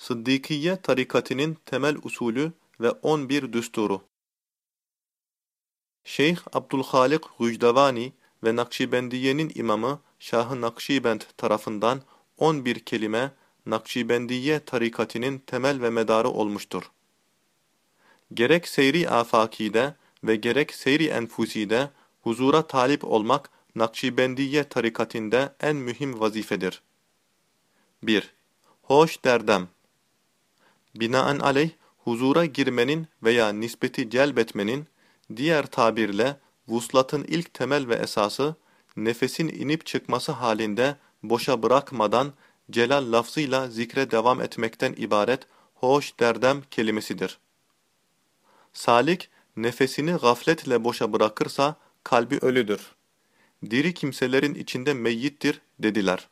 Sıddikiye tarikatinin temel usulü ve 11 düsturu. Şeyh Abdülhalik Gücdevani ve Nakşibendiye'nin imamı Şah-ı Nakşibend tarafından 11 kelime Nakşibendiye tarikatinin temel ve medarı olmuştur. Gerek seyri afakide ve gerek seyri enfuside huzura talip olmak Nakşibendiye tarikatinde en mühim vazifedir. 1. Hoş derdem Binaenaleyh huzura girmenin veya nispeti celbetmenin, diğer tabirle vuslatın ilk temel ve esası, nefesin inip çıkması halinde boşa bırakmadan celal lafzıyla zikre devam etmekten ibaret hoş derdem kelimesidir. Salik, nefesini gafletle boşa bırakırsa kalbi ölüdür. Diri kimselerin içinde meyyittir dediler.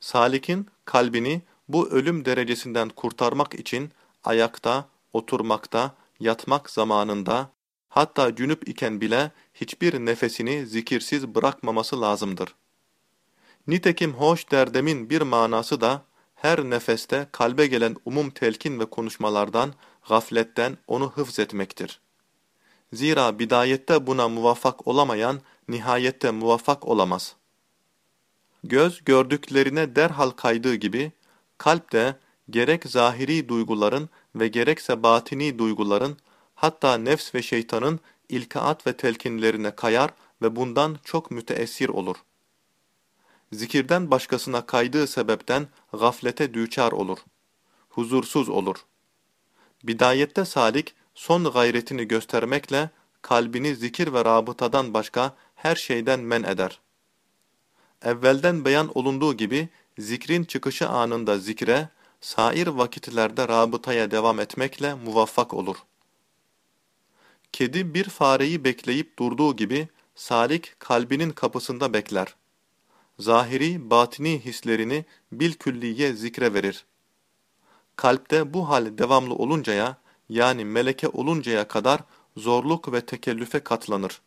Salik'in kalbini bu ölüm derecesinden kurtarmak için ayakta, oturmakta, yatmak zamanında, hatta cünüp iken bile hiçbir nefesini zikirsiz bırakmaması lazımdır. Nitekim hoş derdemin bir manası da, her nefeste kalbe gelen umum telkin ve konuşmalardan, gafletten onu hıfz etmektir. Zira bidayette buna muvaffak olamayan, nihayette muvaffak olamaz. Göz gördüklerine derhal kaydığı gibi, kalp de gerek zahiri duyguların ve gerekse batini duyguların, hatta nefs ve şeytanın ilkaat ve telkinlerine kayar ve bundan çok müteessir olur. Zikirden başkasına kaydığı sebepten gaflete düçar olur. Huzursuz olur. Bidayette salik, son gayretini göstermekle, kalbini zikir ve rabıtadan başka her şeyden men eder. Evvelden beyan olunduğu gibi, zikrin çıkışı anında zikre, sair vakitlerde rabıtaya devam etmekle muvaffak olur. Kedi bir fareyi bekleyip durduğu gibi, salik kalbinin kapısında bekler. Zahiri, batini hislerini bil külliye zikre verir. Kalpte bu hal devamlı oluncaya, yani meleke oluncaya kadar zorluk ve tekellüfe katlanır.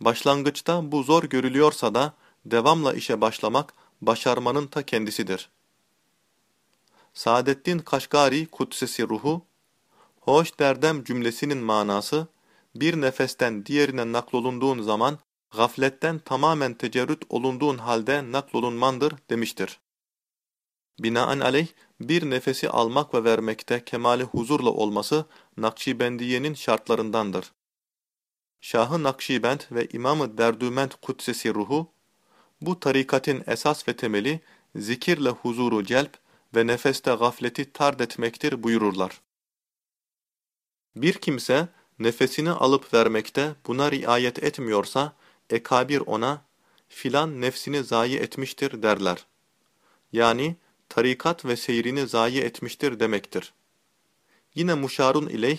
Başlangıçta bu zor görülüyorsa da, devamla işe başlamak, başarmanın ta kendisidir. Saadettin Kaşgari Kudsesi Ruhu, hoş derdem cümlesinin manası, bir nefesten diğerine naklolunduğun zaman, gafletten tamamen tecerrüt olunduğun halde naklolunmandır demiştir. Binaenaleyh, bir nefesi almak ve vermekte kemali huzurla olması, Nakşibendiye'nin şartlarındandır. Şahı Nakşibend ve İmam-ı Kudsesi Ruhu, bu tarikatın esas ve temeli, zikirle huzuru celp ve nefeste gafleti tard etmektir buyururlar. Bir kimse, nefesini alıp vermekte buna riayet etmiyorsa, ekabir ona, filan nefsini zayi etmiştir derler. Yani, tarikat ve seyrini zayi etmiştir demektir. Yine muşarun ileyh,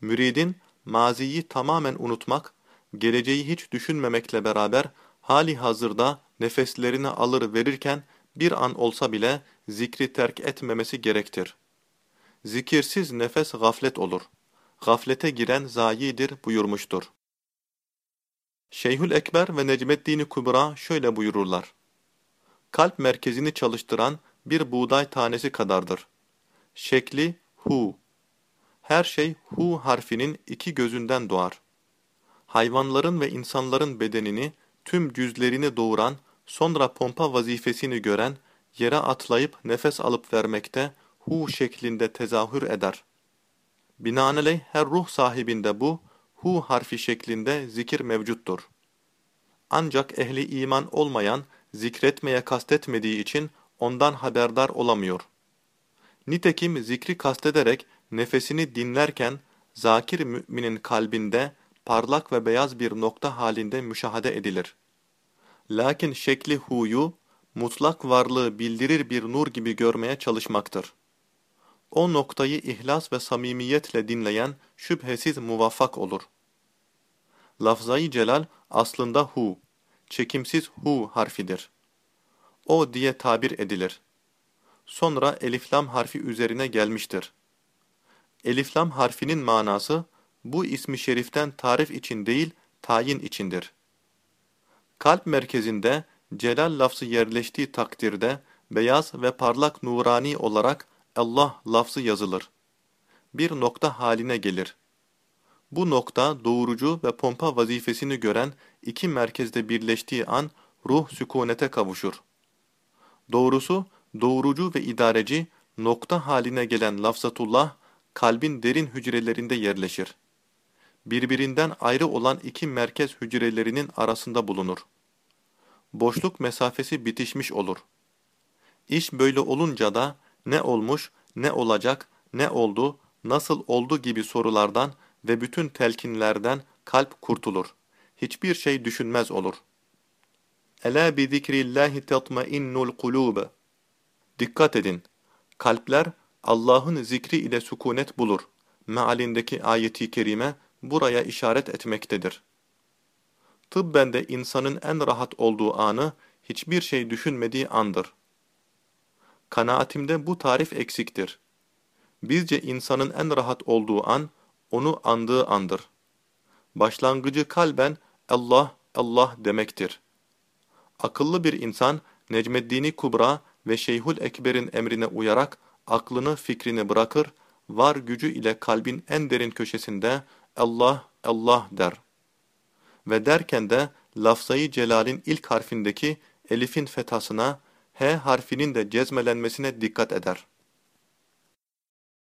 müridin maziyi tamamen unutmak, geleceği hiç düşünmemekle beraber hali hazırda nefeslerini alır verirken bir an olsa bile zikri terk etmemesi gerektir. Zikirsiz nefes gaflet olur. Gaflete giren zayidir buyurmuştur. Şeyhül Ekber ve Necmeddin Kubra şöyle buyururlar. Kalp merkezini çalıştıran bir buğday tanesi kadardır. Şekli hu. Her şey hu harfinin iki gözünden doğar. Hayvanların ve insanların bedenini, tüm cüzlerini doğuran, sonra pompa vazifesini gören, yere atlayıp nefes alıp vermekte hu şeklinde tezahür eder. Binaenaleyh her ruh sahibinde bu, hu harfi şeklinde zikir mevcuttur. Ancak ehli iman olmayan, zikretmeye kastetmediği için ondan haberdar olamıyor. Nitekim zikri kastederek nefesini dinlerken, zakir müminin kalbinde parlak ve beyaz bir nokta halinde müşahede edilir. Lakin şekli huyu, mutlak varlığı bildirir bir nur gibi görmeye çalışmaktır. O noktayı ihlas ve samimiyetle dinleyen şüphesiz muvaffak olur. Lafzayı celal aslında hu, çekimsiz hu harfidir. O diye tabir edilir. Sonra eliflam harfi üzerine gelmiştir. Eliflam harfinin manası, bu ismi şeriften tarif için değil, tayin içindir. Kalp merkezinde celal lafzı yerleştiği takdirde beyaz ve parlak nurani olarak Allah lafzı yazılır. Bir nokta haline gelir. Bu nokta doğurucu ve pompa vazifesini gören iki merkezde birleştiği an ruh sükunete kavuşur. Doğrusu doğurucu ve idareci nokta haline gelen lafzatullah kalbin derin hücrelerinde yerleşir. Birbirinden ayrı olan iki merkez hücrelerinin arasında bulunur. Boşluk mesafesi bitişmiş olur. İş böyle olunca da ne olmuş, ne olacak, ne oldu, nasıl oldu gibi sorulardan ve bütün telkinlerden kalp kurtulur. Hiçbir şey düşünmez olur. Ela bi zikrillahi tatmainnul kulub. Dikkat edin. Kalpler Allah'ın zikri ile sükunet bulur. Mealindeki ayeti kerime buraya işaret etmektedir. Tıbben de insanın en rahat olduğu anı hiçbir şey düşünmediği andır. Kanaatimde bu tarif eksiktir. Bizce insanın en rahat olduğu an, onu andığı andır. Başlangıcı kalben Allah, Allah demektir. Akıllı bir insan, Necmeddin Kubra ve Şeyhül Ekber'in emrine uyarak aklını fikrini bırakır, var gücü ile kalbin en derin köşesinde Allah, Allah der. Ve derken de lafzayı celalin ilk harfindeki elifin fethasına, H harfinin de cezmelenmesine dikkat eder.